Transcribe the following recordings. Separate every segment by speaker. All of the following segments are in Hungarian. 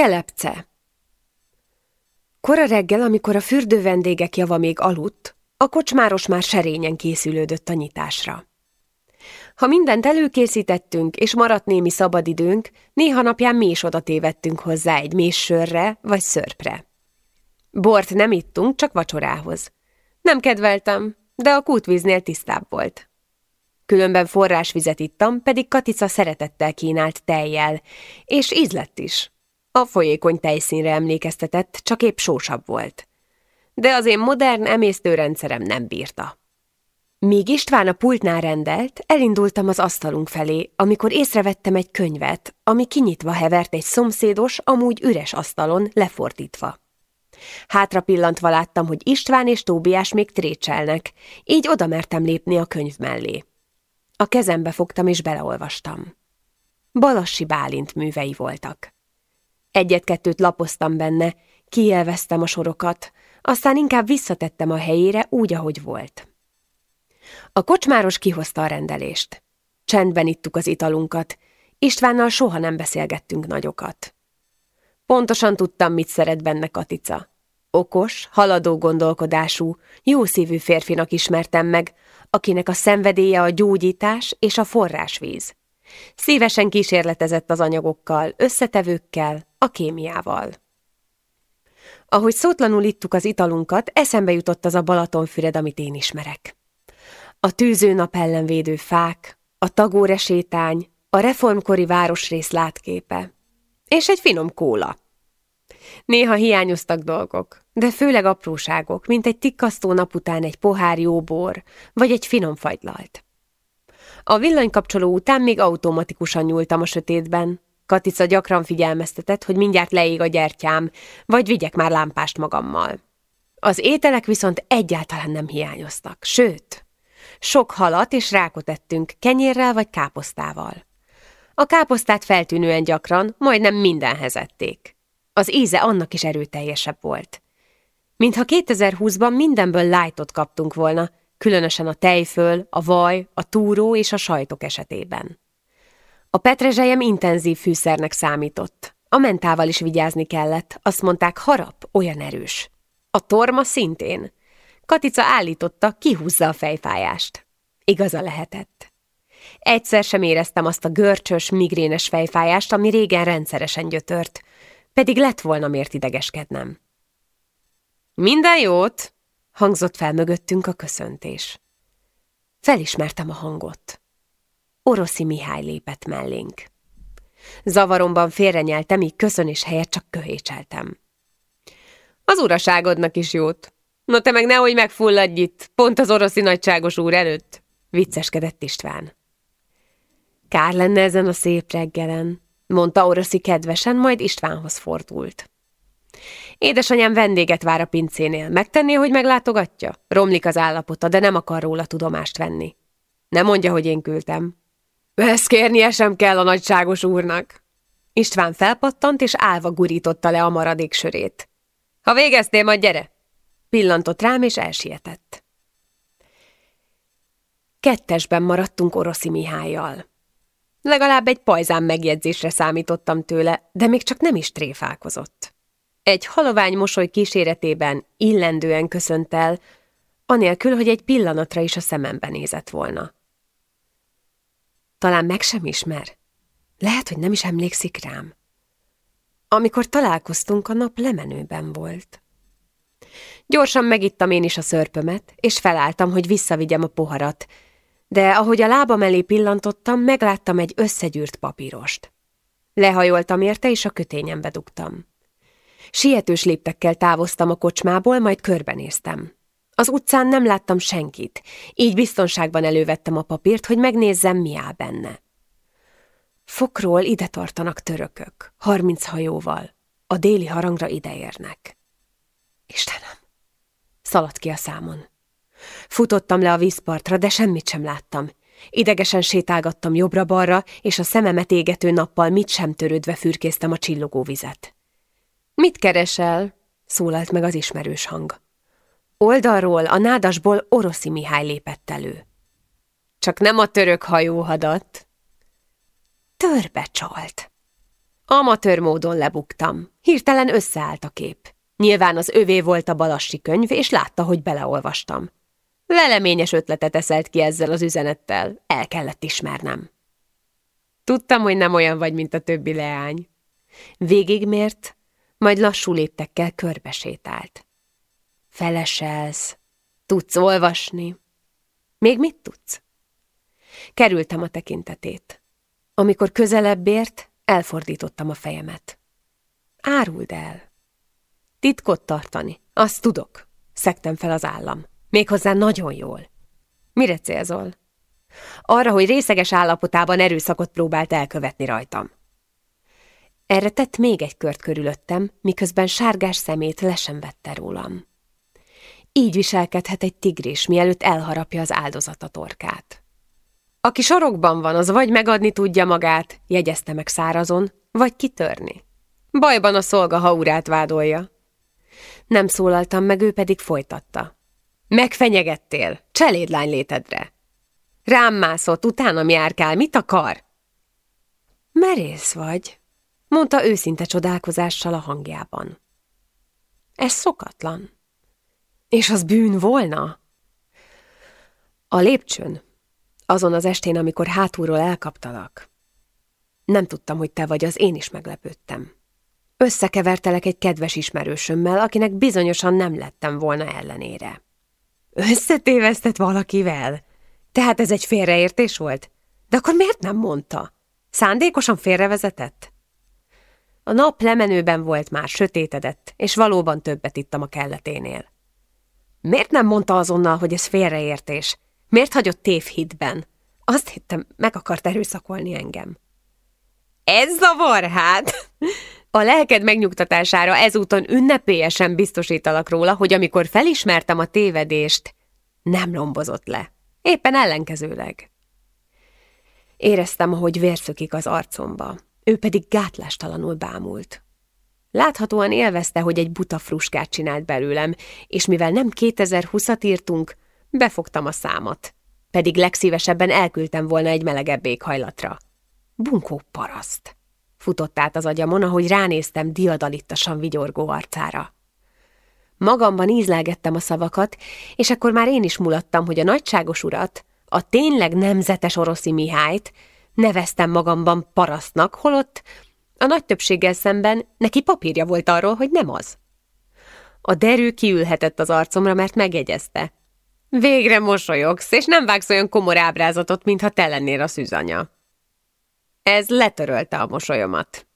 Speaker 1: Kelepce Kora reggel, amikor a fürdő vendégek java még aludt, a kocsmáros már serényen készülődött a nyitásra. Ha mindent előkészítettünk, és maradt némi szabadidőnk, néha napján mi is oda tévedtünk hozzá egy mély sörre vagy szörpre. Bort nem ittunk, csak vacsorához. Nem kedveltem, de a kútvíznél tisztább volt. Különben forrásvizet ittam, pedig Katica szeretettel kínált tejjel, és ízlett is. A folyékony tejszínre emlékeztetett, csak épp sósabb volt. De az én modern emésztőrendszerem nem bírta. Míg István a pultnál rendelt, elindultam az asztalunk felé, amikor észrevettem egy könyvet, ami kinyitva hevert egy szomszédos, amúgy üres asztalon, lefordítva. Hátra pillantva láttam, hogy István és Tóbiás még trécselnek, így oda mertem lépni a könyv mellé. A kezembe fogtam és beleolvastam. Balassi Bálint művei voltak. Egyet-kettőt lapoztam benne, kielveztem a sorokat, aztán inkább visszatettem a helyére úgy, ahogy volt. A kocsmáros kihozta a rendelést. Csendben ittuk az italunkat, Istvánnal soha nem beszélgettünk nagyokat. Pontosan tudtam, mit szeret benne Katica. Okos, haladó gondolkodású, jó szívű férfinak ismertem meg, akinek a szenvedélye a gyógyítás és a forrásvíz. Szívesen kísérletezett az anyagokkal, összetevőkkel, a kémiával. Ahogy szótlanul ittuk az italunkat, eszembe jutott az a Balatonfüred, amit én ismerek. A tűző nap ellenvédő fák, a tagóre sétány, a reformkori városrész látképe, és egy finom kóla. Néha hiányoztak dolgok, de főleg apróságok, mint egy tikkasztó nap után egy pohár jó bor, vagy egy finom fagylalt. A villanykapcsoló után még automatikusan nyúltam a sötétben. Katica gyakran figyelmeztetett, hogy mindjárt leég a gyertyám, vagy vigyek már lámpást magammal. Az ételek viszont egyáltalán nem hiányoztak, sőt, sok halat és rákot ettünk, kenyérrel vagy káposztával. A káposztát feltűnően gyakran, majdnem mindenhez ették. Az íze annak is erőteljesebb volt. Mintha 2020-ban mindenből lájtot kaptunk volna, különösen a tejföl, a vaj, a túró és a sajtok esetében. A petrezselyem intenzív fűszernek számított. A mentával is vigyázni kellett, azt mondták, harap, olyan erős. A torma szintén. Katica állította, kihúzza a fejfájást. Igaza lehetett. Egyszer sem éreztem azt a görcsös, migrénes fejfájást, ami régen rendszeresen gyötört, pedig lett volna miért idegeskednem. Minden jót! Hangzott fel mögöttünk a köszöntés. Felismertem a hangot. Oroszi Mihály lépett mellénk. Zavaromban félrenyeltem, míg köszönés helyett csak köhécseltem. Az uraságodnak is jót. No te meg nehogy megfulladj itt, pont az oroszi nagyságos úr előtt, vicceskedett István. Kár lenne ezen a szép reggelen, mondta oroszi kedvesen, majd Istvánhoz fordult. Édesanyám vendéget vár a pincénél. Megtenné, hogy meglátogatja? Romlik az állapota, de nem akar róla tudomást venni. Nem mondja, hogy én küldtem. Ezt kérnie sem kell a nagyságos úrnak. István felpattant, és állva gurította le a maradék sörét. Ha végeztél, majd gyere! Pillantott rám, és elsietett. Kettesben maradtunk Oroszi Mihályjal. Legalább egy pajzán megjegyzésre számítottam tőle, de még csak nem is tréfálkozott. Egy halovány mosoly kíséretében illendően köszönt el, anélkül, hogy egy pillanatra is a szemembe nézett volna. Talán meg sem ismer. Lehet, hogy nem is emlékszik rám. Amikor találkoztunk, a nap lemenőben volt. Gyorsan megittam én is a szörpömet, és felálltam, hogy visszavigyem a poharat, de ahogy a lábam elé pillantottam, megláttam egy összegyűrt papírost. Lehajoltam érte, és a kötényembe dugtam. Sietős léptekkel távoztam a kocsmából, majd körbenéztem. Az utcán nem láttam senkit, így biztonságban elővettem a papírt, hogy megnézzem, mi áll benne. Fokról ide tartanak törökök, harminc hajóval. A déli harangra ideérnek. Istenem! Szaladt ki a számon. Futottam le a vízpartra, de semmit sem láttam. Idegesen sétálgattam jobbra-balra, és a szememet égető nappal mit sem törődve fürkésztem a csillogó vizet. Mit keresel? szólalt meg az ismerős hang. Oldalról, a nádasból Oroszi Mihály lépett elő. Csak nem a török hajóhadat. Törbe csalt. Amatőr módon lebuktam. Hirtelen összeállt a kép. Nyilván az övé volt a balassi könyv, és látta, hogy beleolvastam. Veleményes ötletet eszelt ki ezzel az üzenettel. El kellett ismernem. Tudtam, hogy nem olyan vagy, mint a többi leány. Végigmért, majd lassú léptekkel körbesétált. Feleselsz. Tudsz olvasni. Még mit tudsz? Kerültem a tekintetét. Amikor közelebb ért, elfordítottam a fejemet. Áruld el. Titkot tartani, azt tudok. Szektem fel az állam. Méghozzá nagyon jól. Mire célzol? Arra, hogy részeges állapotában erőszakot próbált elkövetni rajtam. Erre tett még egy kört körülöttem, miközben sárgás szemét lesen vette rólam. Így viselkedhet egy tigris, mielőtt elharapja az áldozata torkát. Aki sorokban van, az vagy megadni tudja magát, jegyezte meg szárazon, vagy kitörni. Bajban a szolga, ha urát vádolja. Nem szólaltam meg, ő pedig folytatta. Megfenyegettél, cselédlány létedre. Rám mászott, utána járkál, mit akar? Merész vagy, mondta őszinte csodálkozással a hangjában. Ez szokatlan. És az bűn volna? A lépcsőn, azon az estén, amikor hátulról elkaptalak. Nem tudtam, hogy te vagy, az én is meglepődtem. Összekevertelek egy kedves ismerősömmel, akinek bizonyosan nem lettem volna ellenére. Összetévesztett valakivel? Tehát ez egy félreértés volt? De akkor miért nem mondta? Szándékosan félrevezetett? A nap lemenőben volt már, sötétedett, és valóban többet ittam a kelleténél. Miért nem mondta azonnal, hogy ez félreértés? Miért hagyott tévhitben? Azt hittem, meg akart erőszakolni engem. Ez zavar hát! A lelked megnyugtatására ezúton ünnepélyesen biztosítalak róla, hogy amikor felismertem a tévedést, nem lombozott le. Éppen ellenkezőleg. Éreztem, ahogy vérszökik az arcomba, ő pedig gátlástalanul bámult. Láthatóan élvezte, hogy egy buta fruskát csinált belőlem, és mivel nem 2020-at írtunk, befogtam a számot. Pedig legszívesebben elküldtem volna egy melegebb éghajlatra. Bunkó paraszt! Futott át az agyamon, ahogy ránéztem diadalittasan vigyorgó arcára. Magamban ízlelgettem a szavakat, és akkor már én is mulattam, hogy a nagyságos urat, a tényleg nemzetes oroszi Mihályt neveztem magamban parasztnak, holott a nagy többséggel szemben neki papírja volt arról, hogy nem az. A derű kiülhetett az arcomra, mert megjegyezte. Végre mosolyogsz, és nem vágsz olyan komor ábrázatot, mintha te lennél a szűzanya. Ez letörölte a mosolyomat.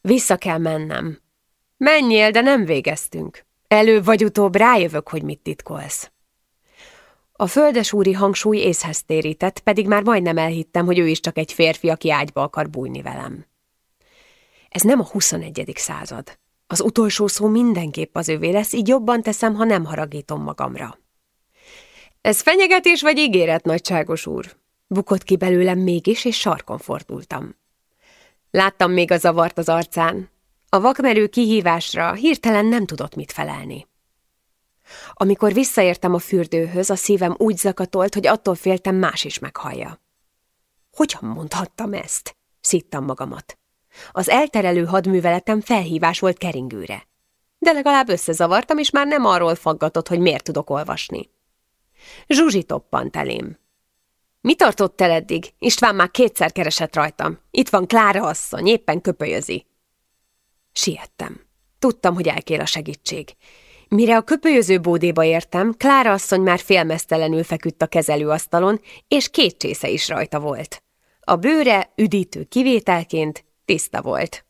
Speaker 1: Vissza kell mennem. Menjél, de nem végeztünk. Előbb vagy utóbb rájövök, hogy mit titkolsz. A földes úri hangsúly észhez térített, pedig már majdnem elhittem, hogy ő is csak egy férfi, aki ágyba akar bújni velem. Ez nem a 21. század. Az utolsó szó mindenképp az övé lesz, így jobban teszem, ha nem haragítom magamra. Ez fenyegetés vagy ígéret, nagyságos úr? Bukott ki belőlem mégis, és sarkon fordultam. Láttam még a zavart az arcán. A vakmerő kihívásra hirtelen nem tudott mit felelni. Amikor visszaértem a fürdőhöz, a szívem úgy zakatolt, hogy attól féltem más is meghallja. Hogyan mondhattam ezt? Szittam magamat. Az elterelő hadműveletem felhívás volt keringőre. De legalább összezavartam, és már nem arról faggatott, hogy miért tudok olvasni. Zsuzsi toppant elém. Mi tartott el eddig? István már kétszer keresett rajtam. Itt van Klára asszony, éppen köpölyözi. Siettem. Tudtam, hogy elkér a segítség. Mire a köpölyöző bódéba értem, Klára asszony már félmeztelenül feküdt a kezelőasztalon, és két csésze is rajta volt. A bőre üdítő kivételként tiszta volt.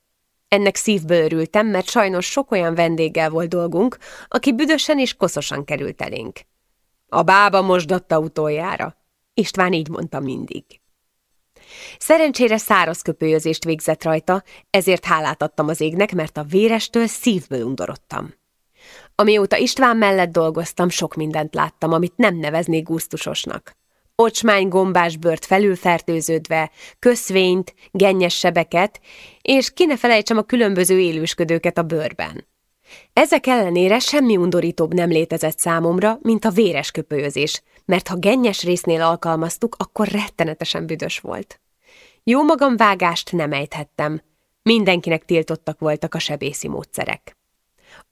Speaker 1: Ennek szívből örültem, mert sajnos sok olyan vendéggel volt dolgunk, aki büdösen és koszosan került elénk. A bába mosdatta utoljára. István így mondta mindig. Szerencsére száraz köpőjözést végzett rajta, ezért hálát adtam az égnek, mert a vérestől szívből undorodtam. Amióta István mellett dolgoztam, sok mindent láttam, amit nem neveznék gusztusosnak. Ocsmány gombás bört felülfertőződve, köszvényt, gennyes sebeket, és ki ne felejtsem a különböző élősködőket a bőrben. Ezek ellenére semmi undorítóbb nem létezett számomra, mint a véres köpőzés, mert ha gennyes résznél alkalmaztuk, akkor rettenetesen büdös volt. Jó magam vágást nem ejthettem, Mindenkinek tiltottak voltak a sebészi módszerek.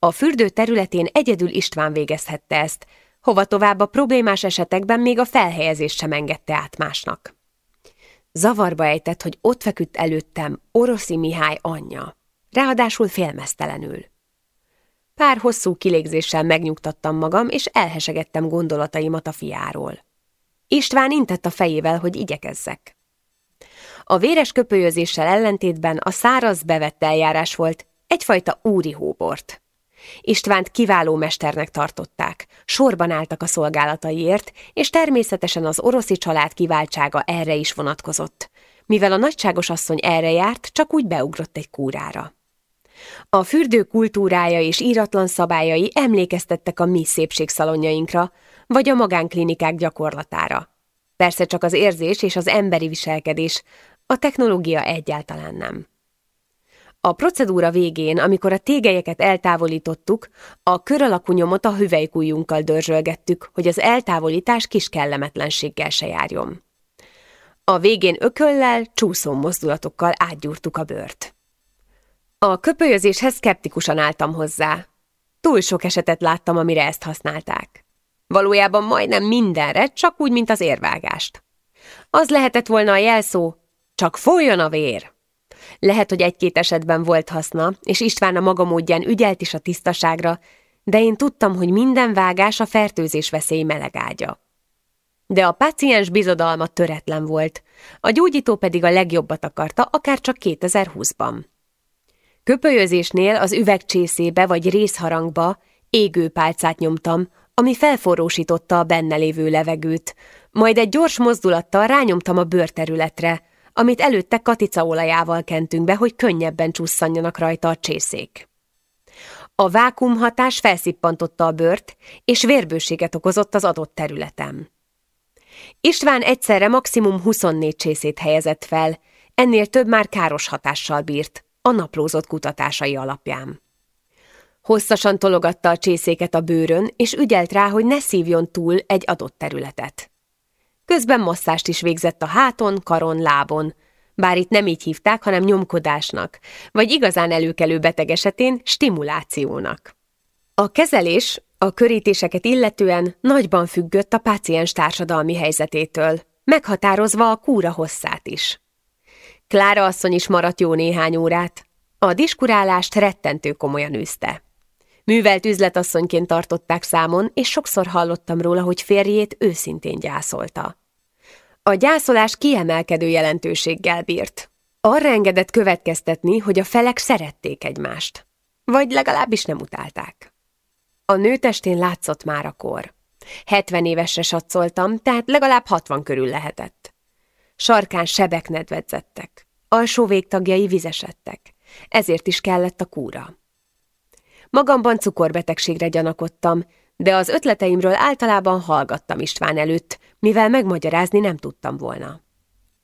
Speaker 1: A fürdő területén egyedül István végezhette ezt, hova tovább a problémás esetekben még a felhelyezést sem engedte át másnak. Zavarba ejtett, hogy ott feküdt előttem Oroszi Mihály anyja, ráadásul félmeztelenül. Pár hosszú kilégzéssel megnyugtattam magam, és elhesegettem gondolataimat a fiáról. István intett a fejével, hogy igyekezzek. A véres köpölyözéssel ellentétben a száraz bevett eljárás volt, egyfajta úri hóbort. Istvánt kiváló mesternek tartották, sorban álltak a szolgálataiért, és természetesen az oroszi család kiváltsága erre is vonatkozott. Mivel a nagyságos asszony erre járt, csak úgy beugrott egy kúrára. A fürdő kultúrája és íratlan szabályai emlékeztettek a mi szépségszalonjainkra, vagy a magánklinikák gyakorlatára. Persze csak az érzés és az emberi viselkedés, a technológia egyáltalán nem. A procedúra végén, amikor a tégelyeket eltávolítottuk, a kör alakú nyomot a hüvelykújjunkkal dörzsölgettük, hogy az eltávolítás kis kellemetlenséggel se járjon. A végén ököllel, csúszó mozdulatokkal átgyúrtuk a bőrt. A köpölyözéshez szkeptikusan álltam hozzá. Túl sok esetet láttam, amire ezt használták. Valójában majdnem mindenre, csak úgy, mint az érvágást. Az lehetett volna a jelszó, csak folyjon a vér! Lehet, hogy egy-két esetben volt haszna, és István a maga módján ügyelt is a tisztaságra, de én tudtam, hogy minden vágás a fertőzés veszély melegágya. De a páciens bizodalma töretlen volt, a gyógyító pedig a legjobbat akarta, akár csak 2020-ban. Köpölyözésnél az üvegcsészébe vagy részharangba égő pálcát nyomtam, ami felforrósította a benne lévő levegőt, majd egy gyors mozdulattal rányomtam a bőrterületre, amit előtte katicaolajával kentünk be, hogy könnyebben csusszanjanak rajta a csészék. A vákumhatás felszippantotta a bőrt, és vérbőséget okozott az adott területen. István egyszerre maximum 24 csészét helyezett fel, ennél több már káros hatással bírt, a naplózott kutatásai alapján. Hosszasan tologatta a csészéket a bőrön, és ügyelt rá, hogy ne szívjon túl egy adott területet. Közben masszást is végzett a háton, karon, lábon, bár itt nem így hívták, hanem nyomkodásnak, vagy igazán előkelő beteg esetén stimulációnak. A kezelés a körítéseket illetően nagyban függött a páciens társadalmi helyzetétől, meghatározva a kúra hosszát is. Klára asszony is maradt jó néhány órát. A diskurálást rettentő komolyan űzte. Művelt üzletasszonyként tartották számon, és sokszor hallottam róla, hogy férjét őszintén gyászolta. A gyászolás kiemelkedő jelentőséggel bírt. Arra engedett következtetni, hogy a felek szerették egymást. Vagy legalábbis nem utálták. A nőtestén látszott már a kor. 70 évesre satszoltam, tehát legalább 60 körül lehetett. Sarkán sebek nedvedzettek. Alsó végtagjai vizesedtek. Ezért is kellett a kúra. Magamban cukorbetegségre gyanakodtam, de az ötleteimről általában hallgattam István előtt, mivel megmagyarázni nem tudtam volna.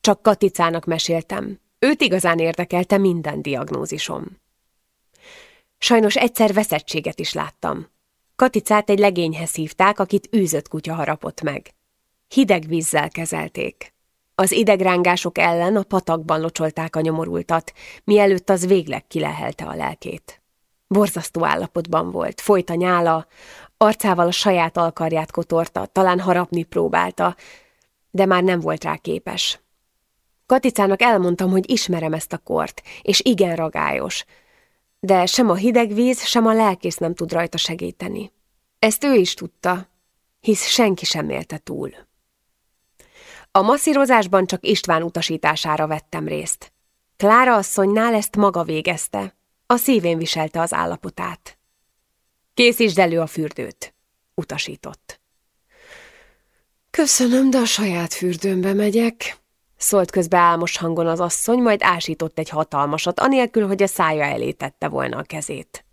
Speaker 1: Csak Katicának meséltem. Őt igazán érdekelte minden diagnózisom. Sajnos egyszer veszettséget is láttam. Katicát egy legényhez hívták, akit űzött kutya harapott meg. Hideg vízzel kezelték. Az idegrángások ellen a patakban locsolták a nyomorultat, mielőtt az végleg kilehelte a lelkét. Borzasztó állapotban volt, folyt a nyála, arcával a saját alkarját kotorta, talán harapni próbálta, de már nem volt rá képes. Katicának elmondtam, hogy ismerem ezt a kort, és igen ragályos, de sem a hideg víz, sem a lelkész nem tud rajta segíteni. Ezt ő is tudta, hisz senki sem élte túl. A masszírozásban csak István utasítására vettem részt. Klára asszonynál ezt maga végezte, a szívén viselte az állapotát. Készítsd elő a fürdőt, utasított. Köszönöm, de a saját fürdőmbe megyek, szólt közbe álmos hangon az asszony, majd ásított egy hatalmasat, anélkül, hogy a szája elé tette volna a kezét.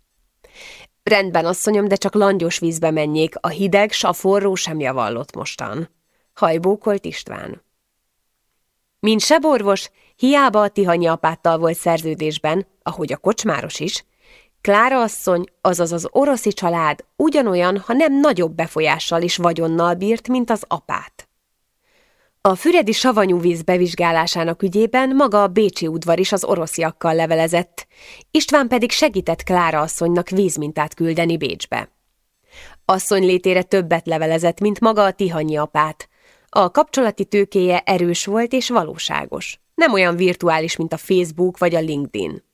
Speaker 1: Rendben, asszonyom, de csak langyos vízbe menjék, a hideg, s a forró sem javallott mostan. Hajbókolt István. Mint seborvos, hiába a Tihanyi apáttal volt szerződésben, ahogy a kocsmáros is, Klára asszony, azaz az oroszi család ugyanolyan, ha nem nagyobb befolyással és vagyonnal bírt, mint az apát. A füredi savanyú víz bevizsgálásának ügyében maga a Bécsi udvar is az orosziakkal levelezett, István pedig segített Klára asszonynak vízmintát küldeni Bécsbe. Asszony létére többet levelezett, mint maga a Tihanyi apát. A kapcsolati tőkéje erős volt és valóságos, nem olyan virtuális, mint a Facebook vagy a LinkedIn.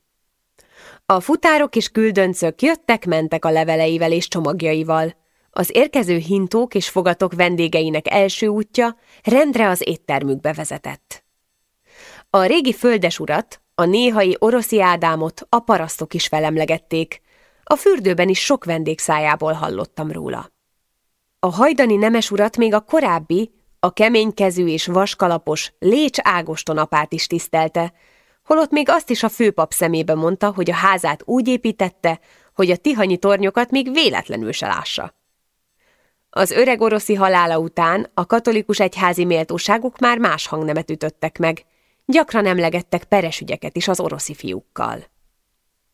Speaker 1: A futárok és küldöncök jöttek-mentek a leveleivel és csomagjaival, az érkező hintók és fogatok vendégeinek első útja rendre az éttermükbe vezetett. A régi földes urat, a néhai oroszi Ádámot a parasztok is felemlegették, a fürdőben is sok vendég szájából hallottam róla. A hajdani nemes urat még a korábbi, a keménykezű és vaskalapos Lécs Ágoston apát is tisztelte, holott még azt is a főpap szemébe mondta, hogy a házát úgy építette, hogy a tihanyi tornyokat még véletlenül se lássa. Az öreg oroszi halála után a katolikus egyházi méltóságok már más hangnemet ütöttek meg, gyakran emlegettek peres ügyeket is az oroszi fiúkkal.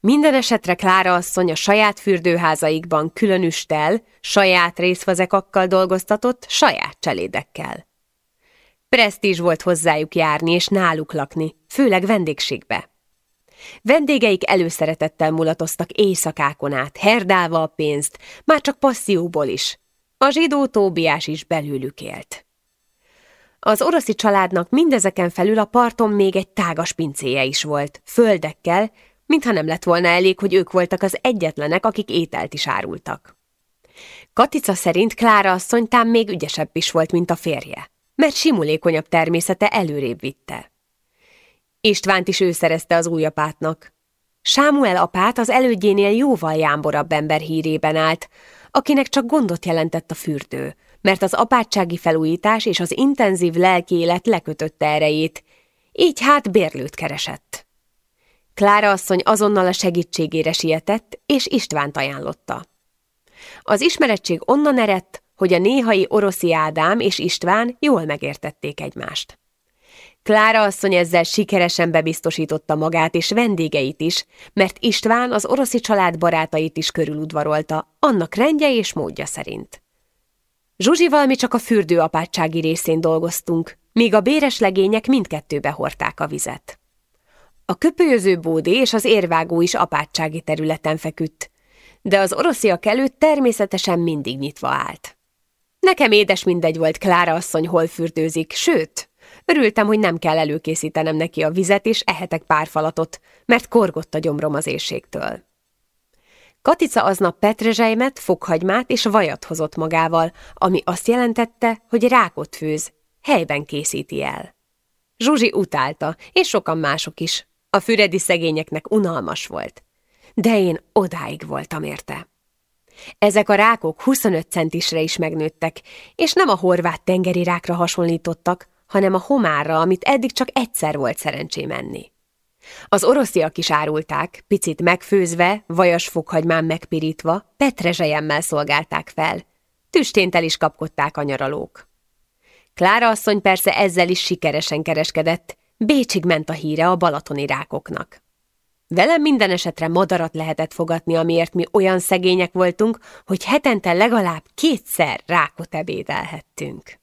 Speaker 1: Minden esetre Klára asszony a saját fürdőházaikban külön üstel, saját részfazekakkal dolgoztatott, saját cselédekkel. Presztízs volt hozzájuk járni és náluk lakni, főleg vendégségbe. Vendégeik előszeretettel mulatoztak éjszakákon át, herdálva a pénzt, már csak passzióból is, a zsidó Tóbiás is belőlük élt. Az oroszi családnak mindezeken felül a parton még egy tágas pincéje is volt, földekkel, mintha nem lett volna elég, hogy ők voltak az egyetlenek, akik ételt is árultak. Katica szerint Klára asszonytán még ügyesebb is volt, mint a férje, mert simulékonyabb természete előrébb vitte. Istvánt is ő szerezte az új apátnak. Sámuel apát az elődjénél jóval jámborabb ember hírében állt, akinek csak gondot jelentett a fürdő, mert az apátsági felújítás és az intenzív lelkiélet lekötötte erejét, így hát bérlőt keresett. Klára asszony azonnal a segítségére sietett, és Istvánt ajánlotta. Az ismerettség onnan eredt, hogy a néhai oroszi Ádám és István jól megértették egymást. Klára asszony ezzel sikeresen bebiztosította magát és vendégeit is, mert István az oroszi család barátait is körüludvarolta, annak rendje és módja szerint. Zsuzsival mi csak a fürdő apátsági részén dolgoztunk, míg a béres legények mindkettőbe hordták a vizet. A köpőző bódé és az érvágó is apátsági területen feküdt, de az orosziak előtt természetesen mindig nyitva állt. Nekem édes mindegy volt Klára asszony hol fürdőzik, sőt, Örültem, hogy nem kell előkészítenem neki a vizet, és ehetek pár falatot, mert korgott a gyomrom az éjségtől. Katica aznap petrezselymet, fokhagymát és vajat hozott magával, ami azt jelentette, hogy rákot főz, helyben készíti el. Zsuzsi utálta, és sokan mások is. A füredi szegényeknek unalmas volt. De én odáig voltam érte. Ezek a rákok 25 centisre is megnőttek, és nem a horvát tengeri rákra hasonlítottak, hanem a homárra, amit eddig csak egyszer volt szerencsém enni. Az orosziak is árulták, picit megfőzve, vajas fokhagymán megpirítva, petrezselyemmel szolgálták fel. Tüsténtel is kapkodták a nyaralók. Klára asszony persze ezzel is sikeresen kereskedett, Bécsig ment a híre a balatoni rákoknak. Velem minden esetre madarat lehetett fogatni, amiért mi olyan szegények voltunk, hogy hetente legalább kétszer rákot ebédelhettünk.